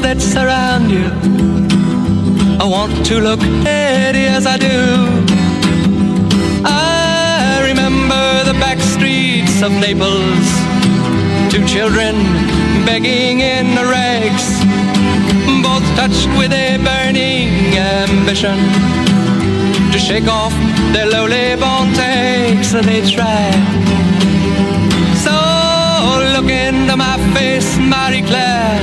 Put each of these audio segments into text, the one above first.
that surround you. I want to look heady as I do. I remember the back streets of Naples. Two children begging in the rags, both touched with a burning ambition to shake off their lowly born takes. They try. So look into my face, Marie Claire,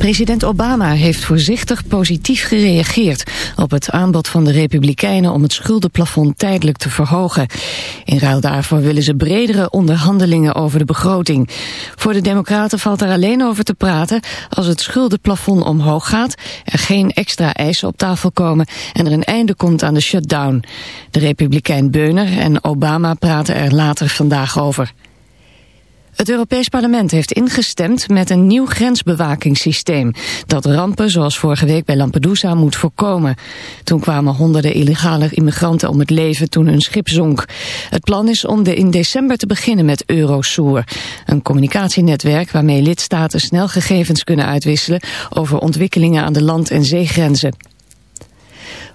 President Obama heeft voorzichtig positief gereageerd op het aanbod van de Republikeinen om het schuldenplafond tijdelijk te verhogen. In ruil daarvoor willen ze bredere onderhandelingen over de begroting. Voor de Democraten valt er alleen over te praten als het schuldenplafond omhoog gaat, er geen extra eisen op tafel komen en er een einde komt aan de shutdown. De Republikein Beuner en Obama praten er later vandaag over. Het Europees Parlement heeft ingestemd met een nieuw grensbewakingssysteem dat rampen zoals vorige week bij Lampedusa moet voorkomen. Toen kwamen honderden illegale immigranten om het leven toen hun schip zonk. Het plan is om de in december te beginnen met Eurosur, een communicatienetwerk waarmee lidstaten snel gegevens kunnen uitwisselen over ontwikkelingen aan de land- en zeegrenzen.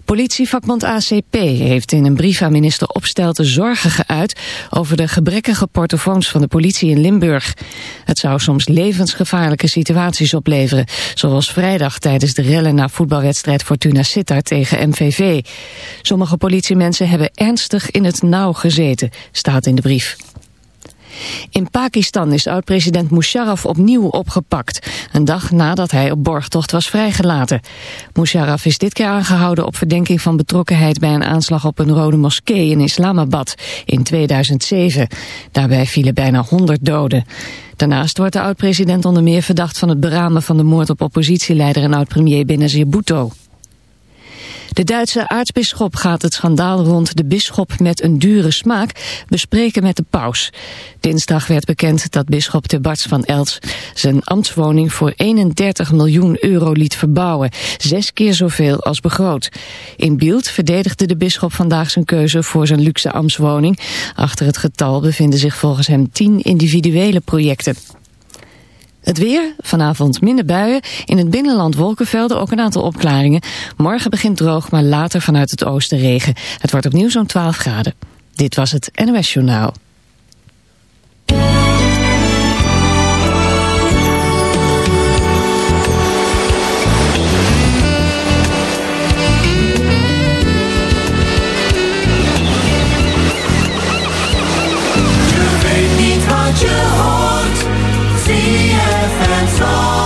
Politievakbond ACP heeft in een brief aan minister Opstelten zorgen geuit over de gebrekkige portofoons van de politie in Limburg. Het zou soms levensgevaarlijke situaties opleveren, zoals vrijdag tijdens de rellen na voetbalwedstrijd Fortuna Sittard tegen MVV. Sommige politiemensen hebben ernstig in het nauw gezeten, staat in de brief. In Pakistan is oud-president Musharraf opnieuw opgepakt. Een dag nadat hij op borgtocht was vrijgelaten. Musharraf is dit keer aangehouden op verdenking van betrokkenheid... bij een aanslag op een rode moskee in Islamabad in 2007. Daarbij vielen bijna 100 doden. Daarnaast wordt de oud-president onder meer verdacht van het beramen van de moord op oppositieleider en oud-premier Benazir Bhutto. De Duitse aartsbisschop gaat het schandaal rond de bisschop met een dure smaak bespreken met de paus. Dinsdag werd bekend dat bisschop Tebarts van Els zijn ambtswoning voor 31 miljoen euro liet verbouwen. Zes keer zoveel als begroot. In Bielt verdedigde de bisschop vandaag zijn keuze voor zijn luxe ambtswoning. Achter het getal bevinden zich volgens hem tien individuele projecten. Het weer, vanavond minder buien, in het binnenland wolkenvelden ook een aantal opklaringen. Morgen begint droog, maar later vanuit het oosten regen. Het wordt opnieuw zo'n 12 graden. Dit was het NOS Journaal. Zandvoort.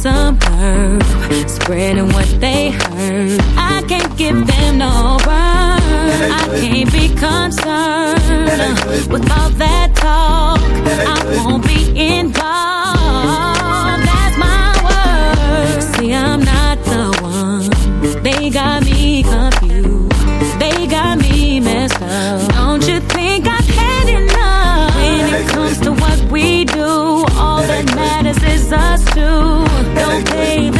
some herb, spreading what they heard. I can't give them no burn. I can't be concerned with all that talk. I won't be involved. That's my word. See, I'm not the one. They got me confused. They got me messed up. Don't you think I've had enough when it comes to what we do? All that matters is us baby.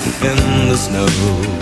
stiff in the snow.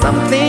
Something